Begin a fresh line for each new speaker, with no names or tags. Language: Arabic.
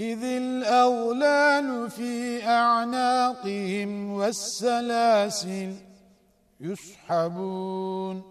إذ الأغلال في أعناقهم والسلاسل يسحبون.